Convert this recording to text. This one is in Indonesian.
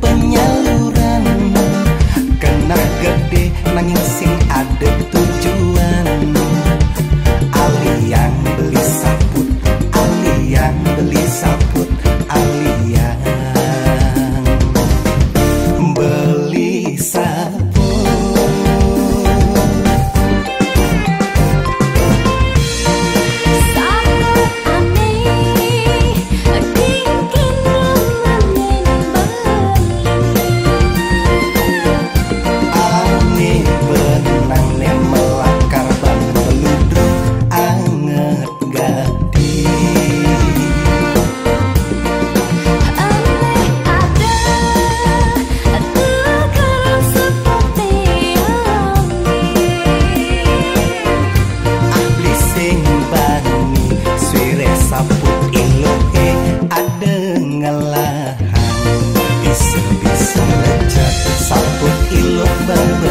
penyaluran. Kena gede nanging sing ada tujuan. Ali yang beli sabut Ali yang beli sabut. da